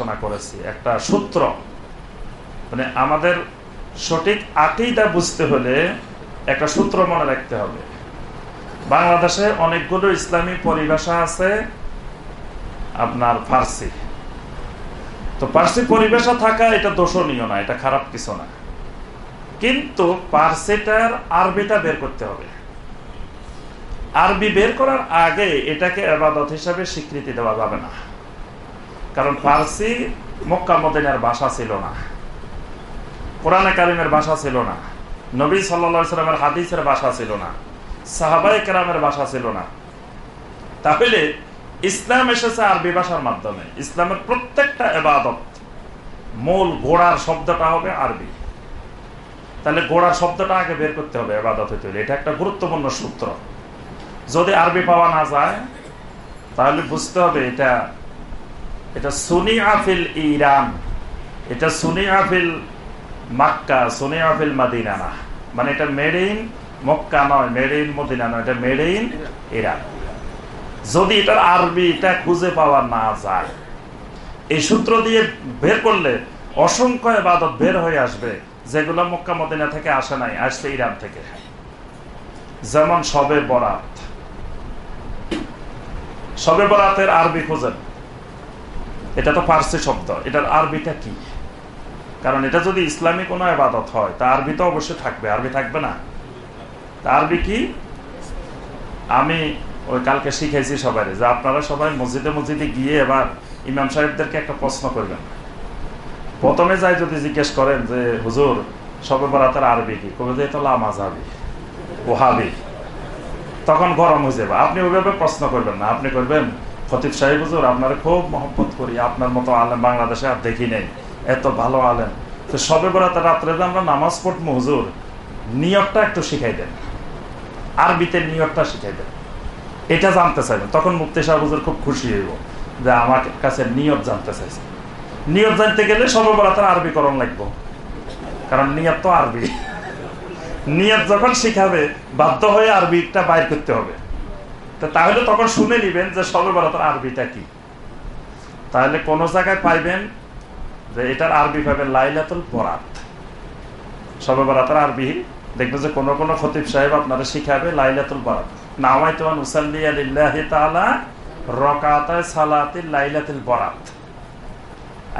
আলোচনা করেছি, একটা সূত্র। মানে আমাদের সঠিক আকিদা বুঝতে হলে একটা সূত্র মনে রাখতে হবে। বাংলাদেশে অনেকগুলো ইসলামী পরিভাষা আছে, আপনার ফার্সি। তো পার্সি পরিবেশা থাকা এটা দোষণীয় না, এটা খারাপ কিছু না। কিন্তু পার্সিটার আরবিটা বের করতে হবে। আরবি বের করার আগে এটাকে আবাদত হিসাবে স্বীকৃতি দেওয়া যাবে না। কারণ ফার্সি মক্কা মদিনার ভাষা ছিল না। কোরআনে কারিমের ভাষা ছিল না। নবী সাল্লা সাল্লামের হাদিসের ভাষা ছিল না। সাহাবাই কেরামের ভাষা ছিল না। তাহলে ইসলাম এসেছে আরবি ভাষার মাধ্যমে। ইসলামের প্রত্যেকটা এবাদত মূল গোড়ার শব্দটা হবে আরবি। তাহলে গোড়ার শব্দটা আগে বের করতে হবে এবাদত হইতে হলে। এটা একটা গুরুত্বপূর্ণ সূত্র। যদি আরবি পাওয়া না যায়, তাহলে বুঝতে হবে এটা এটা সুনি আফিল ইরান। এটা সুনি আফিল মাক্কা সুনি আফিল মাদিনা না। মানে এটা মেড ইন মক্কা নয় মেড ইন মদিনা নয়, এটা মেড ইন ইরান। যদি এটার আরবি এটা খুঁজে পাওয়া না যায়, এই সূত্র দিয়ে বের করলে অসংখ্য এবাদত বের হয়ে আসবে, যেগুলো মক্কা মদিনা থেকে আসে নাই, আসছে ইরান থেকে। যেমন সবে বরাত। সবে বরাতের আরবি খুঁজেন। এটা তো পার্সি শব্দ। এটার আরবিটা কি? কারণ এটা যদি ইসলামী কোনো আবাদত হয়, তা আরবি তো অবশ্যই থাকবে। আরবি থাকবে না? তা আরবি কি? আমি ওই কালকে শিখেছি সবাই যে আপনারা সবাই মসজিদে মসজিদে গিয়ে এবার ইমাম সাহেবদেরকে একটা প্রশ্ন করবেন। প্রথমে যাই যদি জিজ্ঞেস করেন যে, হুজুর, সবে বরাতের আরবি কি? কবে যে তো লামাজাবি ওহাবি। তখন গরম হয়ে যাবে। আপনি ওইভাবে প্রশ্ন করবেন না। আপনি করবেন ফতিব সাহেব হুজুর, আপনার খুব মহব্বত করি। আপনার মতো আলেম বাংলাদেশে আর দেখি নেই। এত ভালো আলেম। তো সবে বরাতের রাত্রে আমরা নামাজ পড়ব হুজুর, নিয়তটা একটু শিখাই দেন। আরবিতে নিয়তটা শিখাই দেন। এটা জানতে চাইবেন। তখন মুক্তি সাহেব হুজুর খুব খুশি হইব যে আমার কাছে নিয়ত জানতে চাইছে। নিয়ত জানতে গেলে সবে সর্ববরাতের আরবি করণ লাগবো। কারণ নিয়ত তো আরবি। নিয়ত যখন শিখাবে, বাধ্য হয়ে আরবিটা বাইর করতে হবে। তাহলে তখন শুনে নিবেন যে সর্ববরাতের আরবিটা কি। তাহলে কোন জায়গায় পাইবেন যে এটার আরবি পাবেন লাইলাতুল বরাত। সর্ববরাতের আরবি, দেখবেন যে কোন কোন খতিব সাহেব আপনারা শিখাবে লাইলাতুল বরাত। নামাই তোমার তাআলা রকাতায় সালাতিল লাইলাতুল বরাত।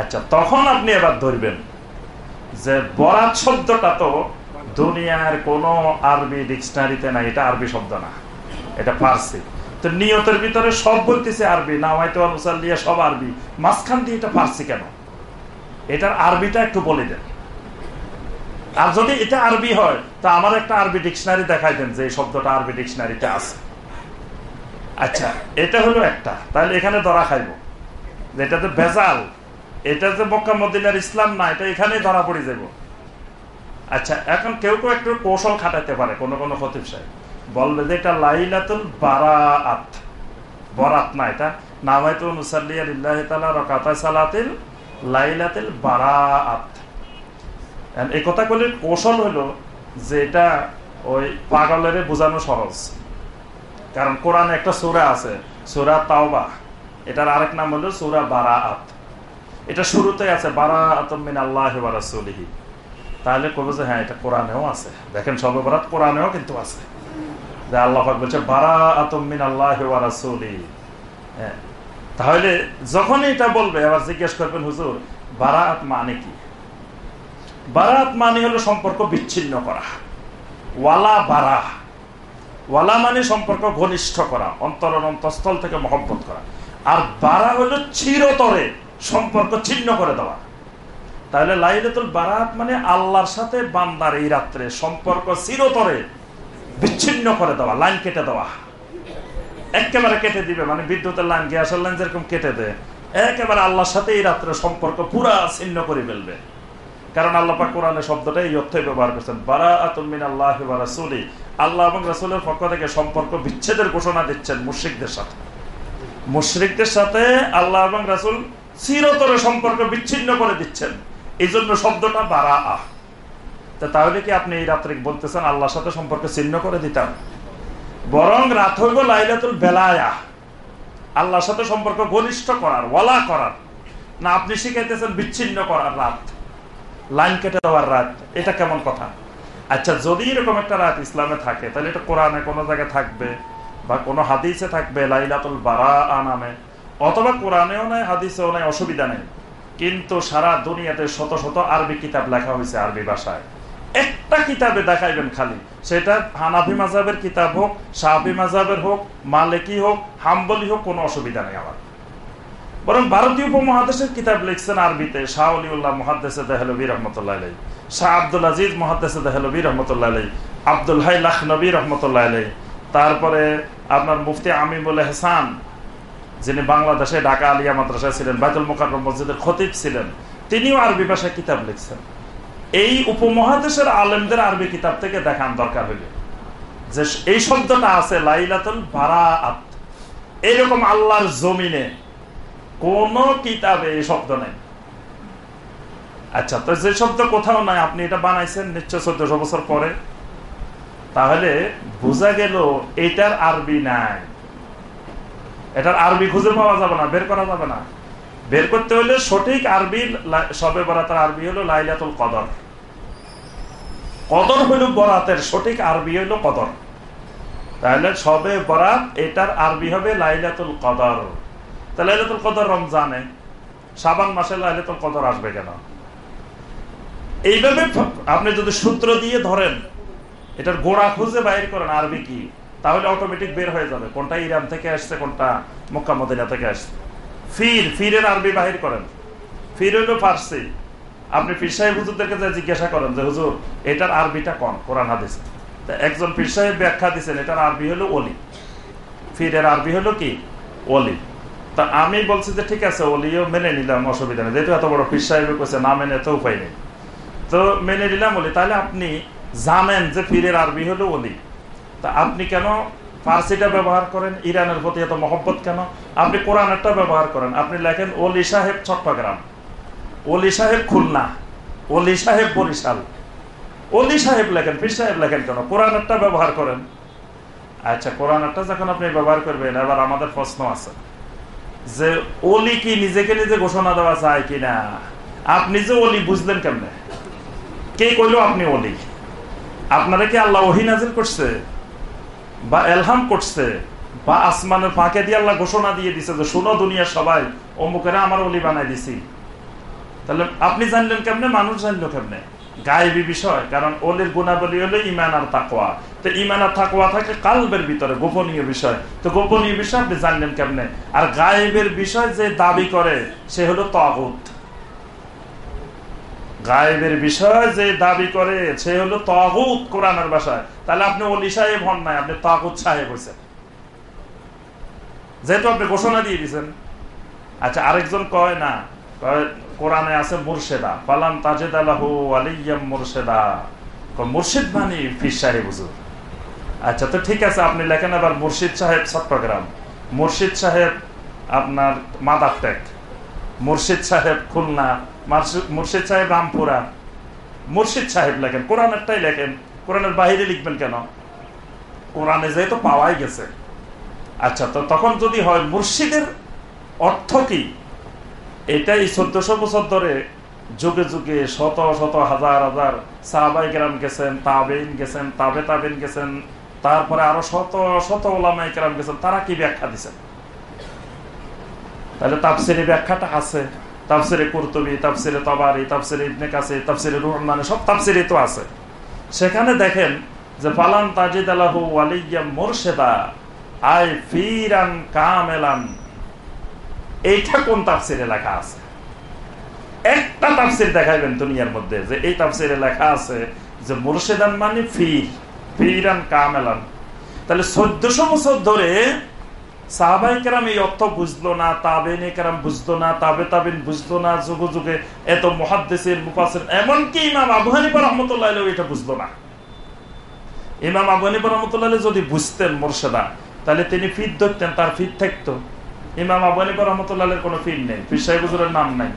আচ্ছা তখন আপনি এবার ধরবেন যে বরাত শব্দটা তো দুনিয়ার কোন আরবি ডিকশনারিতে নাই, এটা আরবি শব্দ না। এটা ফার্সি। তো নিয়তের ভিতরে সব বলতেছে আরবি নামাই তোমার মুসাল্লিয়া সব আরবি। মাঝখান দিয়ে এটা ফার্সি কেন? এটার আরবিটা একটু বলে দেন। আর যদি এটা আরবি হয়, তা আমার একটা আরবি ডিকশনারি দেখাই দেন যে এই শব্দটা আরবি ডিকশনারিতে আছে। আচ্ছা এটা হলো একটা। তাহলে এখানে ধরা খাইব। এটা তো ভেজাল, এটা যে মক্কা মদিনার ইসলাম না, এটা এখানে ধরা পড়ে যাব আচ্ছা এখন কেউ কেউ একটু কৌশল খাটাতে পারে, কোনো কোনো খতিব সাহেব। বলবে যে এটা লাইলাতুল বারাত বরাত না এটা। তাআলা রাকাতায় সালাতিল লাইলাতুল বারাত এই কথা বলে কৌশল হলো যে এটা ওই পাগলের বোঝানো সহজ। কারণ কোরআনে একটা সুরা আছে, সুরা তাওবা। এটার আরেক নাম হলো সুরা বারাত এটা শুরুতে আছে বারাত মিন আল্লাহ তাহলে কবে যে হ্যাঁ এটা কোরআনেও আছে। দেখেন সর্ববরাত কোরআনেও কিন্তু আছে। আল্লাহ বলছে বারাত মিন আল্লাহ রাসূলি। হ্যাঁ। তাহলে যখন এটা বলবে আবার জিজ্ঞেস করবেন, হুজুর বারাত মানে কি? বারাত মানে হলো সম্পর্ক বিচ্ছিন্ন করা। ওয়ালা বারা। ওয়ালা মানে সম্পর্ক ঘনিষ্ঠ করা অন্তরণ অন্তঃস্থল থেকে মহব্বত করা। আর বারা হলো চিরতরে সম্পর্ক ছিন্ন করে দেওয়া। তাহলে লাইলাতুল বারাত মানে আল্লাহর সাথে বান্দার এই রাত্রে সম্পর্ক চিরতরে বিচ্ছিন্ন করে দেওয়া, লাইন কেটে দেওয়া। একেবারে কেটে দিবে মানে বিদ্যুতের লাইন, গ্যাসের লাইন যেরকম কেটে দেয়, একেবারে আল্লাহর সাথে এই রাত্রে সম্পর্ক পুরা ছিন্ন করে ফেলবে। কারণ আল্লাহ পাক কোরআনের শব্দটা এই অর্থে ব্যবহার করছেন বারা আতুমিন আল্লাহ রাসুলি। আল্লাহ এবং রাসুলের পক্ষ থেকে সম্পর্ক বিচ্ছেদের ঘোষণা দিচ্ছেন মুশ্রিকদের সাথে। মুশ্রিকদের সাথে আল্লাহ এবং রাসুল চিরতরে সম্পর্ক বিচ্ছিন্ন করে দিচ্ছেন। এই জন্য শব্দটা বারা আহ তাহলে কি আপনি এই রাত্রে বলতেছেন আল্লাহর সাথে সম্পর্ক ছিন্ন করে দিতাম? বরং রাত হইব লাইলাতুল বেলায়া। আল্লাহর সাথে সম্পর্ক ঘনিষ্ঠ করার, ওয়ালা করার। না, আপনি শিখাইতেছেন বিচ্ছিন্ন করার রাত, লাইন কেটে দেওয়ার রাত। এটা কেমন কথা? আচ্ছা যদি এরকম একটা রাত ইসলামে থাকে, তাহলে এটা কোরআনে কোনো জায়গায় থাকবে বা কোনো হাদিসে থাকবে লাইলাতুল বারা নামে, অথবা কোরআনেও নাই, হাদিসেও নাই, অসুবিধা নেই। কিন্তু সারা দুনিয়াতে শত শত আরবি কিতাব লেখা হয়েছে আরবি ভাষায়। একটা কিতাবে দেখাইবেন খালি। সেটা হানাফি মাজাবের কিতাব হোক সাহাবি মাজাবের হোক, মালিকি হোক, হাম্বলি হোক, কোনো অসুবিধা নেই আমার। বরং ভারতীয় উপমহাদেশের কিতাব লিখছেন আরবিতে শাহ অলিউল্লাহ মহাদ্দেসে দেহলবী রহমতুল্লাহ আলাই শাহ আব্দুল আজিজ মহাদ্দেসে দেহলবী রহমতুল্লাহ আলাই আব্দুল হাই লাখনবী রহমতুল্লাহ আলাই তারপরে আপনার মুফতি আমিমুল হেসান যিনি বাংলাদেশে ঢাকা আলিয়া মাদ্রাসায় ছিলেন, বাইতুল মোকার মসজিদের খতিব ছিলেন, তিনিও আরবি ভাষায় কিতাব লিখছেন। এই উপমহাদেশের আলেমদের আরবি কিতাব থেকে দেখান দরকার হইলে। যে এই শব্দটা আছে, লাইলাতুল বারাআত। এইরকম আল্লাহর জমিনে কোন কিতাবে এই শব্দ নেই। আচ্ছা তো যে শব্দ কোথাও নাই, আপনি এটা বানাইছেন নিশ্চয় চোদ্দশো বছর পরে। তাহলে বোঝা গেল এটার আরবি নাই। এটার আরবি খুঁজে পাওয়া যাবে না, বের করা যাবে না। বের করতে হলে সঠিক আরবি সবে বরাতের আরবি হলো লাইলাতুল কদর। কদর হইল বরাতের, সঠিক আরবি হইল কদর। তাহলে সবে বরাত, এটার আরবি হবে লাইলাতুল কদর। তা লাইলাতুল কদর রমজানে সাবান মাসে লাইলাতুল কদর আসবে কেন? এইভাবে আপনি যদি সূত্র দিয়ে ধরেন, এটার গোড়া খুঁজে বাইর করেন আরবি কি, তাহলে অটোমেটিক বের হয়ে যাবে, কোনটা ইরান থেকে আসছে, কোনটা মক্কা মদিনা থেকে আসছে। ফির, ফিরের আরবি বাহির করেন। ফির হইল ফার্সি। আপনি পীর সাহেব হুজুরদেরকে জিজ্ঞাসা করেন যে, হুজুর, এটার আরবিটা কন? কোরআন হাদিস। একজন পীর সাহেব ব্যাখ্যা দিচ্ছেন এটার আরবি হলো অলি ফিরের আরবি হলো কি? অলি তা আমি বলছি যে, ঠিক আছে অলিও মেনে নিলাম, অসুবিধা নেই। যেহেতু এত বড় পীর সাহেব কইছে, না মেনে তো উপায় নেই। তো মেনে নিলাম অলি তাহলে আপনি জানেন যে ফিরের আরবি হলো অলি তা আপনি কেন ফার্সিটা ব্যবহার করেন? ইরানের প্রতি এত মহব্বত কেন? আপনি কোরআনেরটা ব্যবহার করেন। আপনি লেখেন অলি সাহেব, চট্টগ্রাম। অলি সাহেব খুলনা অলি সাহেব বরিশাল। অলি সাহেব লেখেন, পীর সাহেব লেখেন কেন? কোরআনেরটা ব্যবহার করেন। আচ্ছা কোরআনেরটা যখন আপনি ব্যবহার করবেন, এবার আমাদের প্রশ্ন আছে। যে অলি কি নিজেকে নিজে ঘোষণা দেওয়া যায় কিনা আপনি যে অলি বুঝলেন কেমনে? কে কইল আপনি অলি আপনারা কি আল্লাহ ওহি নাজিল করছে? বা এলহাম করছে? বা আসমানের ফাঁকে দিয়ে আল্লাহ ঘোষণা দিয়ে দিছে যে, শোনো দুনিয়ার সবাই, অমুকেরা আমার অলি বানাই দিছি। তাহলে আপনি জানলেন কেমনে, মানুষ জানলো কেমনে? গায়েবী বিষয়, কারণ অলির গুণাবলী হলো ইমান আর তাকোয়া তো ইমান আর তাকোয়া থাকে কালবের ভিতরে, গোপনীয় বিষয়। তো গোপনীয় বিষয় আপনি জানলেন কেমনে? আর গায়েবের বিষয় যে দাবি করে, সে হলো তগুত। গায়েবের বিষয় যে দাবি করে, সে হলো তগুত কোরআনের বাসায় তাহলে আপনি অলি সাহেব হন নাই, আপনি তগুত সাহেব হয়েছেন যেহেতু আপনি ঘোষণা দিয়ে দিচ্ছেন আচ্ছা আরেকজন কয় না কোরআনে আছে মুর্শেদা পালান তাজেদ আলাহু আলিয়াম মুর্শেদা। মুর্শিদ মানে ফির সাহেব হুজুর। আচ্ছা তো ঠিক আছে, আপনি লেখেন আবার মুর্শিদ সাহেব চট্টগ্রাম। মুর্শিদ সাহেব আপনার মাদার টেক। মুর্শিদ সাহেব খুলনা মুর্শিদ সাহেব রামপুরা। মুর্শিদ সাহেব লেখেন, কোরআনেরটাই লেখেন। কোরআনের বাহিরে লিখবেন কেন? কোরআনে যেহেতু পাওয়াই গেছে। আচ্ছা তো তখন যদি হয় মুর্শিদের অর্থ কি? এটাই চোদ্দশো বছর ধরে যুগে যুগে শত শত হাজার হাজার সাহাবাই গ্রাম গেছেন তাবেন গেছেন, তাবে তাবেন গেছেন, তারপরে আরও শত শত ওলামাই গ্রাম গেছেন, তারা কি ব্যাখ্যা দিচ্ছেন তাহলে তাপসিরি ব্যাখ্যাটা আছে, তাফসিরে কুরতুবি, তাফসিরে তবারি, তাফসিরে ইবনে কাসি তাফসিরে রুহমানে সব তাফসিরে তো আছে। সেখানে দেখেন যে ফালান তাজিদ আলাহু ওয়ালিয়া মুরশেদা, আই ফিরান কামেলান এইটা কোন তাফসিরে লেখা আছে? একটা তাফসির দেখাইবেন দুনিয়ার মধ্যে যে এই তাফসিরে লেখা আছে যে মুর্শেদান মানে ফির, ফিরান কামেলান। তাহলে চোদ্দশো বছর ধরে এই অর্থ বুঝলো না তাবেন কেরাম বুঝলো না, তাবে তাবেন বুঝলো না, যুগ যুগে এত মহাদ্দেশের মুফাসের এমনকি ইমাম আবু রহমতুল্লাহ এটা বুঝলো না। ইমাম আবু রহমতুল্লাহ যদি বুঝতেন মোর্শেদা তাহলে তিনি ফির ধরতেন, তার ফির থাকতো। ইমাম আবু হানিফা রহমতুল্লাহ কোনো ফির নেই ফির সাহেব হুজুরের নাম নাই।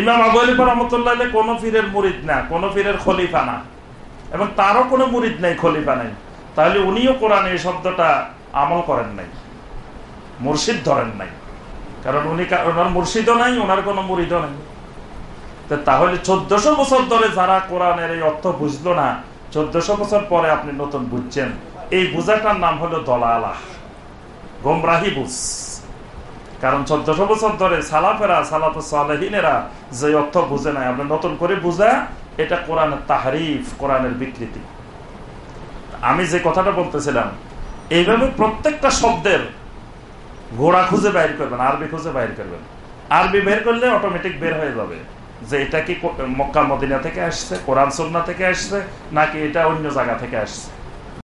ইমাম আবু রহমতুল্লাহ কোনো ফিরের মুরিদ না, কোনো ফিরের খলিফা না। এবং তারও কোনো মুরিদ নাই, খলিফা নাই। তাহলে উনিও কোরআন এই শব্দটা আমল করেন নাই, মুর্শিদ ধরেন নাই। কারণ উনি ওনার মুর্শিদও নাই, ওনার কোনো মুরিদও নাই। তাহলে চোদ্দশো বছর ধরে যারা কোরআনের এই অর্থ বুঝলো না, চোদ্দশো বছর পরে আপনি নতুন বুঝছেন। এই বুঝাটার নাম হলো দলালা গোমরাহি বুঝ। কারণ চোদ্দশো বছর ধরে সালাফেরা সালাফ যে অর্থ বুঝে নাই। আপনি নতুন করে বুঝা, এটা কোরআনের তাহারিফ, কোরআনের বিকৃতি। আমি যে কথাটা বলতেছিলাম, এইভাবে প্রত্যেকটা শব্দের গোড়া খুঁজে বাইর করবেন, আরবি খুঁজে বাইর করবেন। আরবি বের করলে অটোমেটিক বের হয়ে যাবে যে এটা কো- মক্কা, মদিনা থেকে আসছে, কোরআন, সন্না থেকে আসছে, নাকি এটা অন্য জায়গা থেকে আসছে।